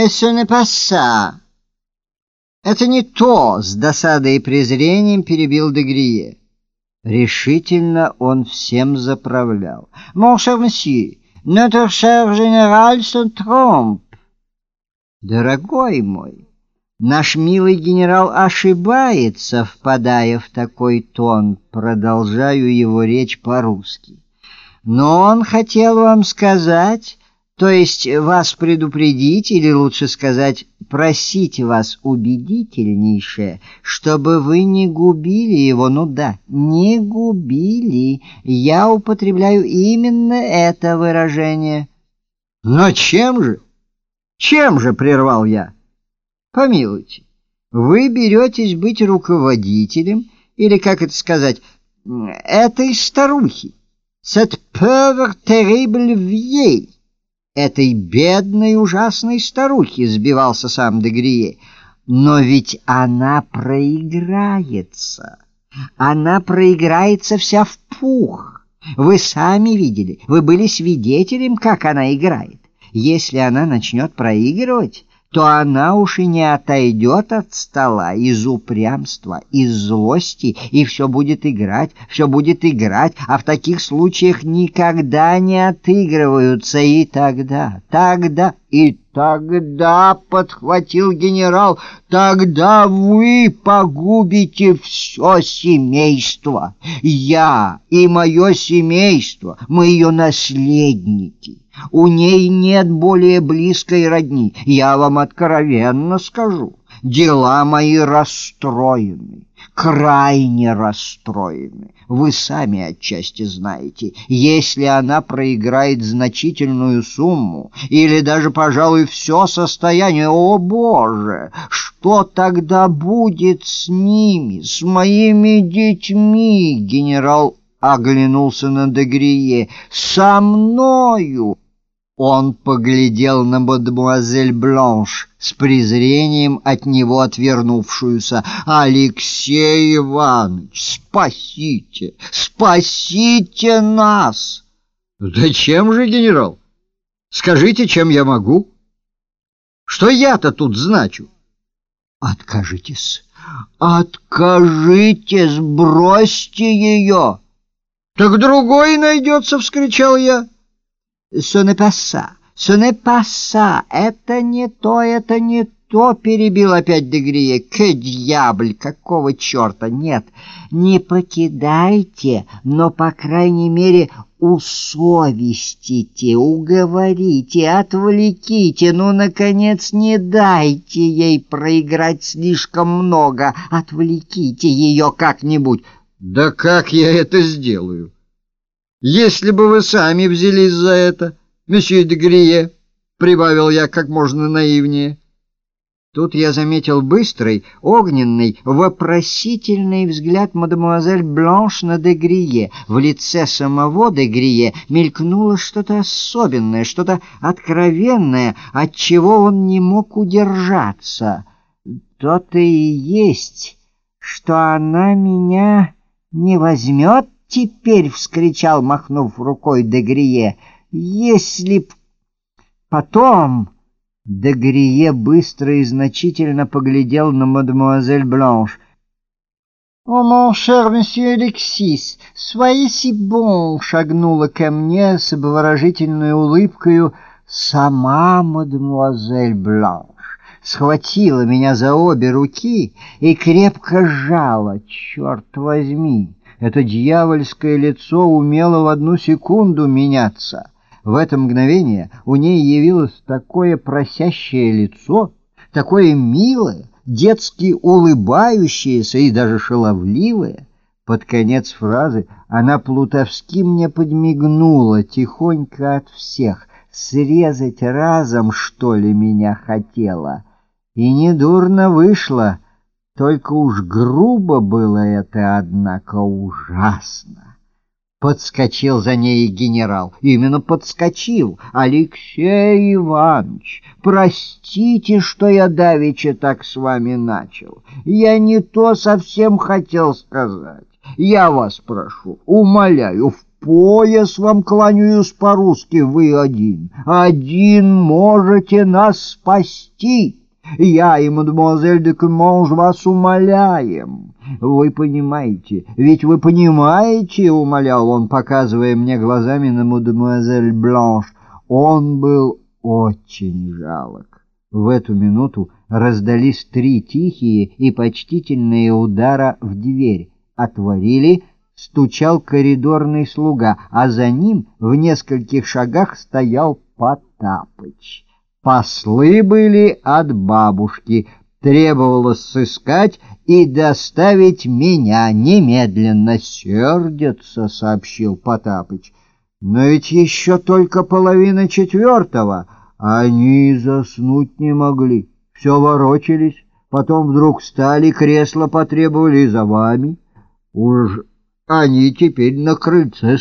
«Это не паса!» «Это не то!» — с досадой и презрением перебил Дегрие. Решительно он всем заправлял. «Mon cher monsieur, notre cher général se trompe!» «Дорогой мой!» Наш милый генерал ошибается, впадая в такой тон, продолжаю его речь по-русски. Но он хотел вам сказать, то есть вас предупредить, или лучше сказать, просить вас убедительнейшее, чтобы вы не губили его, ну да, не губили. Я употребляю именно это выражение. Но чем же? Чем же, прервал я? Помилуйте, вы беретесь быть руководителем, или, как это сказать, этой старухи, cette pauvre terrible vieille, этой бедной ужасной старухи, сбивался сам Дегрие. Но ведь она проиграется, она проиграется вся в пух. Вы сами видели, вы были свидетелем, как она играет. Если она начнет проигрывать то она уж и не отойдет от стола из упрямства, из злости, и все будет играть, все будет играть, а в таких случаях никогда не отыгрываются, и тогда, тогда, и тогда, — подхватил генерал, — тогда вы погубите все семейство. Я и мое семейство, мы ее наследники. У ней нет более близкой родни. Я вам откровенно скажу. Дела мои расстроены, крайне расстроены. Вы сами отчасти знаете, если она проиграет значительную сумму или даже, пожалуй, все состояние, о боже, что тогда будет с ними, с моими детьми, генерал оглянулся на Дегрие, со мною. Он поглядел на мадемуазель Бланш с презрением от него отвернувшуюся. «Алексей Иванович, спасите! Спасите нас!» «Зачем же, генерал? Скажите, чем я могу? Что я-то тут значу?» «Откажитесь! Откажитесь! Бросьте ее!» «Так другой найдется!» — вскричал я. «Ce n'est pas ça! Ce n'est pas ça! Это не то, это не то!» — перебил опять Дегрие. «К дьябль! Какого черта? Нет, не покидайте, но, по крайней мере, усовестите, уговорите, отвлеките, ну, наконец, не дайте ей проиграть слишком много, отвлеките ее как-нибудь». «Да как я это сделаю?» Если бы вы сами взялись за это, месье де Грие, — прибавил я как можно наивнее. Тут я заметил быстрый, огненный, вопросительный взгляд мадемуазель Бланш на де Грие. В лице самого де Грие мелькнуло что-то особенное, что-то откровенное, от чего он не мог удержаться. То-то и есть, что она меня не возьмет теперь, — вскричал, махнув рукой Дегрие, — если б потом... Дегрие быстро и значительно поглядел на мадемуазель Бланш. «О, мон шер месье Алексис, si bon!» — шагнула ко мне с обворожительной улыбкою сама мадемуазель Бланш. Схватила меня за обе руки и крепко сжала, черт возьми! Это дьявольское лицо умело в одну секунду меняться. В это мгновение у ней явилось такое просящее лицо, такое милое, детски улыбающееся и даже шаловливое. Под конец фразы она плутовски мне подмигнула, тихонько от всех. Срезать разом, что ли, меня хотела. И недурно вышло — только уж грубо было это, однако ужасно. Подскочил за ней генерал. Именно подскочил. Алексей Иванович, простите, что я давеча так с вами начал. Я не то совсем хотел сказать. Я вас прошу, умоляю, в пояс вам кланяюсь по-русски, вы один. Один можете нас спасти. Я и мадемуазель де Кюмонж вас умоляем. Вы понимаете, ведь вы понимаете, умолял он, показывая мне глазами на мадемуазель Бланш. Он был очень жалок. В эту минуту раздались три тихие и почтительные удара в дверь. Отворили, стучал коридорный слуга, а за ним в нескольких шагах стоял Потапыч. Послы были от бабушки, требовалось сыскать и доставить меня немедленно. «Сердятся», — сообщил Потапыч. «Но ведь еще только половина четвертого». Они заснуть не могли, все ворочались, потом вдруг встали, кресло потребовали за вами. Уж они теперь на крыльце.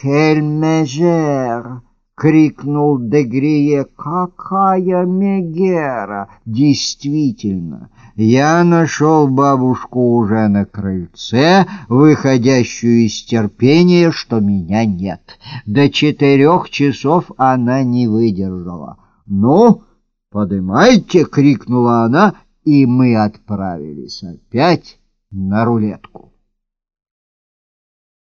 «Кельмежер!» — крикнул Дегрие. «Какая мегера!» Действительно, я нашел бабушку уже на крыльце, выходящую из терпения, что меня нет. До четырех часов она не выдержала. «Ну, подымайте!» — крикнула она, и мы отправились опять на рулетку.